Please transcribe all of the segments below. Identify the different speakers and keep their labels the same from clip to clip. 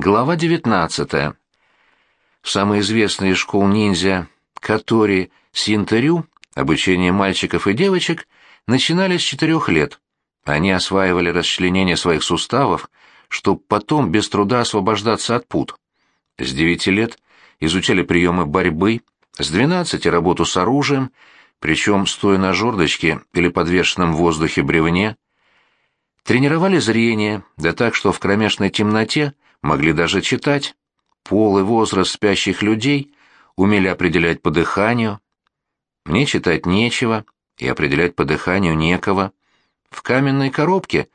Speaker 1: Глава 19. В самой известной из школ ниндзя Катори Синтерю обучение мальчиков и девочек начинали с четырех лет. Они осваивали расчленение своих суставов, чтобы потом без труда освобождаться от пут. С девяти лет изучали приемы борьбы, с двенадцати работу с оружием, причем стоя на жердочке или подвешенном в воздухе бревне. Тренировали зрение, да так, что в кромешной темноте – могли даже читать. Пол и возраст спящих людей умели определять по дыханию. Мне читать нечего, и определять по дыханию некого. В каменной коробке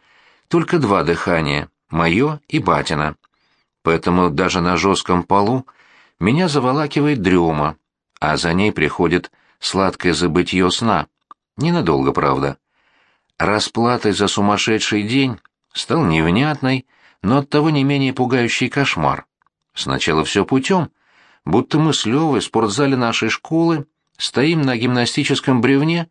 Speaker 1: только два дыхания, мое и батина. Поэтому даже на жестком полу меня заволакивает дрема, а за ней приходит сладкое забытье сна. Ненадолго, правда. Расплатой за сумасшедший день стал невнятный, но оттого не менее пугающий кошмар. Сначала все путем, будто мы с Левой в спортзале нашей школы стоим на гимнастическом бревне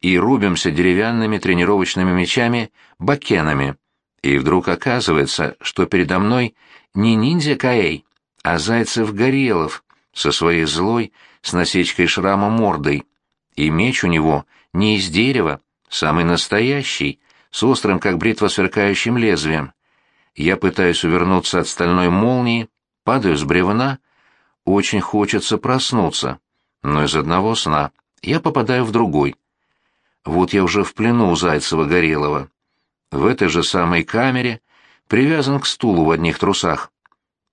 Speaker 1: и рубимся деревянными тренировочными мечами-бакенами. И вдруг оказывается, что передо мной не ниндзя Каэй, а Зайцев Горелов со своей злой, с насечкой шрама мордой. И меч у него не из дерева, самый настоящий, с острым, как бритва, сверкающим лезвием. Я пытаюсь увернуться от стальной молнии, падаю с бревна. Очень хочется проснуться, но из одного сна я попадаю в другой. Вот я уже в плену у Зайцева-Горелого. В этой же самой камере привязан к стулу в одних трусах.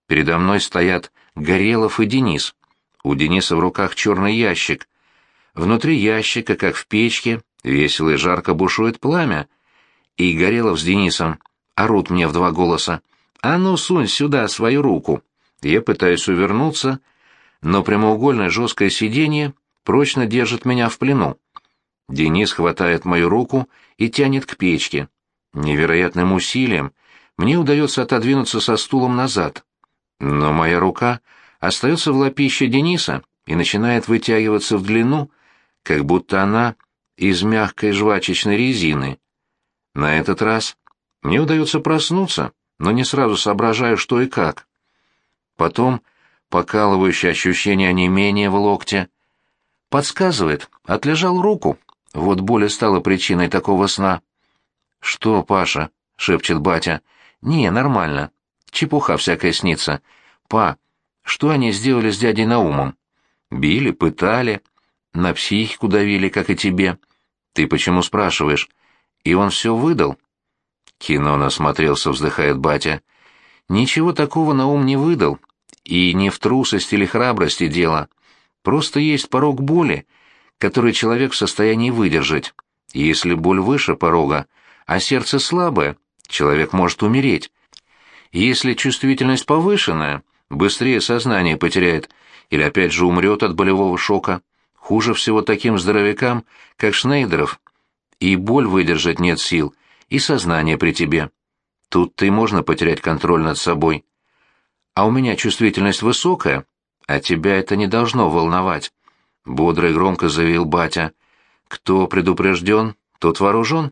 Speaker 1: Передо мной стоят Горелов и Денис. У Дениса в руках черный ящик. Внутри ящика, как в печке, весело и жарко бушует пламя. И Горелов с Денисом орут мне в два голоса. «А ну, сунь сюда свою руку!» Я пытаюсь увернуться, но прямоугольное жесткое сиденье прочно держит меня в плену. Денис хватает мою руку и тянет к печке. Невероятным усилием мне удается отодвинуться со стулом назад. Но моя рука остается в лапище Дениса и начинает вытягиваться в длину, как будто она из мягкой жвачечной резины. На этот раз мне удается проснуться, но не сразу соображаю, что и как. Потом покалывающее ощущение онемения в локте подсказывает, отлежал руку. Вот боль стала причиной такого сна. «Что, Паша?» — шепчет батя. «Не, нормально. Чепуха всякая снится. Па, что они сделали с дядей Наумом? Били, пытали, на психику давили, как и тебе. Ты почему спрашиваешь? И он все выдал?» Кино насмотрелся, вздыхает батя. Ничего такого на ум не выдал. И не в трусости или храбрости дело. Просто есть порог боли, который человек в состоянии выдержать. И если боль выше порога, а сердце слабое, человек может умереть. Если чувствительность повышенная, быстрее сознание потеряет или опять же умрет от болевого шока. Хуже всего таким здоровякам, как Шнейдеров. И боль выдержать нет сил, и сознание при тебе. Тут-то и можно потерять контроль над собой. А у меня чувствительность высокая, а тебя это не должно волновать. Бодро и громко заявил батя. Кто предупрежден, тот вооружен.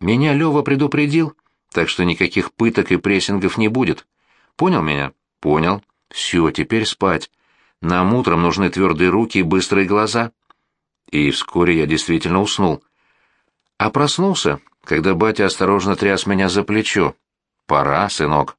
Speaker 1: Меня Лева предупредил, так что никаких пыток и прессингов не будет. Понял меня? Понял. Все, теперь спать. Нам утром нужны твердые руки и быстрые глаза. И вскоре я действительно уснул. А проснулся, когда батя осторожно тряс меня за плечо. «Пора, сынок».